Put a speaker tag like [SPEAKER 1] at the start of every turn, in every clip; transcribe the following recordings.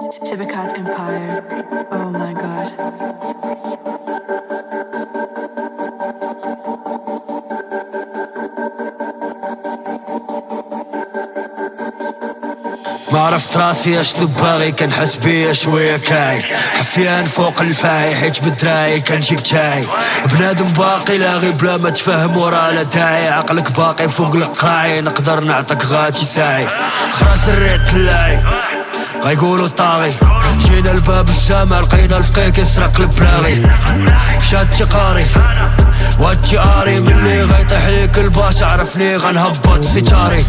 [SPEAKER 1] Tibicat Empire. Oh my god.
[SPEAKER 2] ما عرفت راسي اشنو باغي كنحس بيا شوية كاي. حفيان فوق الفاي حيت بالدراعي كنجيب تاي بنادم باقي لاغي بلا ما تفهم ورا لا داعي عقلك باقي فوق القاعي نقدر نعطيك غاتي ساعي خلاص الريت تلاعي غيقولوا طاغي. جينا لباب الجامع لقينا الفقيه كيسرق البراغي شاتي قاري واتي آري ملي غيطيح ليك الباش عرفني غنهبط سيتاري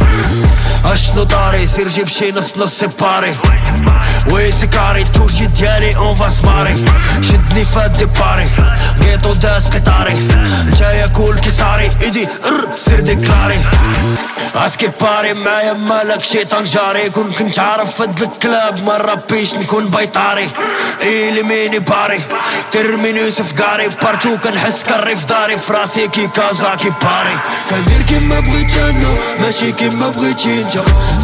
[SPEAKER 2] أشنو طاري سير جيب شي نص نص سيباري وي سيكاري توشي ديالي اون فاس ماري. شدني فات ديباري قيطو داس قطاري. كول كيساري ايدي ار سير ديكلاري اسكي باري معايا مالك شيطان جاري كون كنت عارف فد الكلاب ما ربيش نكون بيطاري ايلي ميني باري ترميني قاري بارتو كنحس كري في داري فراسي كي كازاكي باري كندير كيما بغيت أنا ماشي كيما بغيتي انت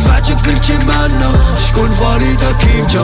[SPEAKER 2] سمعتك قلتي معنا شكون فاليدا كيمتا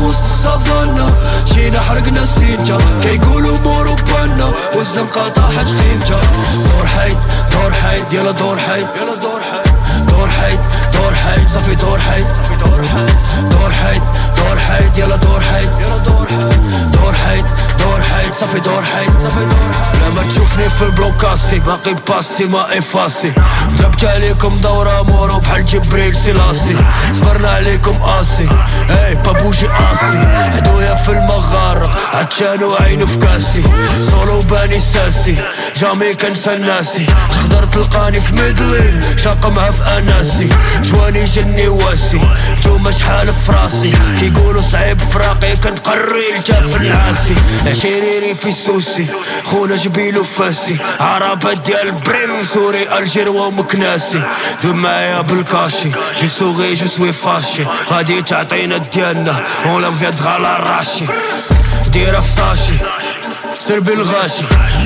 [SPEAKER 2] وسط السافانا جينا حرقنا السينتا كيقولوا مورو بانا والزنقة طاحت قيمتا دور حيد دور حيد يلا دور حيد يلا دور حيد دور حيد دور حيد صافي دور حيد صافي دور حيد دور حيد دور حيد يلا دور حيد يلا دور حيد دور حيد دور حيد صافي دور حيد صافي دور حيد لما تشوفني في البلوكاسي باقي باسي ما افاسي ضربت عليكم دورة مورو بحال جبريل سلاسي صبرنا عليكم قاسي. اي بابوجي قاسي. هدويا في المغارة عطشان وعينو في كاسي. سولو باني ساسي. جامي كنسى ناسي تقدر تلقاني في ميدلين. شاقمها في اناسي جواني جني واسي. نتوما شحال في راسي. كيقولوا صعيب فراقي كنقري الجاف العاسي. عشيريري في السوسي خونا جبيلو فاسي عربة ديال بريم. سوري ألجير ومكناسي. دوب معايا بالكاشي. جي سوغي جو سوي فاشي غادي تعطينا ديالنا. ولا مفيد غالا راشي ديرها في ساشي سير بالغاشي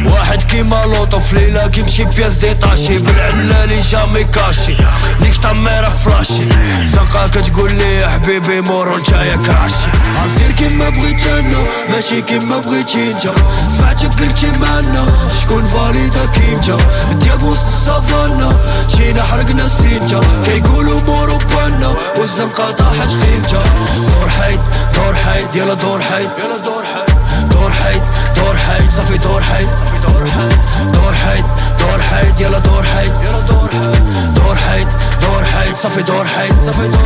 [SPEAKER 2] واحد كيما لوطو في ليلة كيمشي بياس ديطاشي بالعلالي جامي كاشي. نيك طميرة فلاشي زنقة كتقول لي يا حبيبي مورو نتايا كراشي. عارفين كيما بغيت أنا ماشي كيما بغيتي انت سمعتك قلتي معنا شكون فاليدا كيمتا دياب وسط السافانا جينا حرقنا السينتا كيقولوا مورو بانا والزنقة طاحت قيمتا دور حيد دور حيد يلا دور حيد يلا دور حيد. حيد دور حيد صافي دور حيد صافي دور حيد دور حيد دور حيد يلا دور حيد يلا دور حيد دور حيد دور حيد صافي دور حيد صافي دور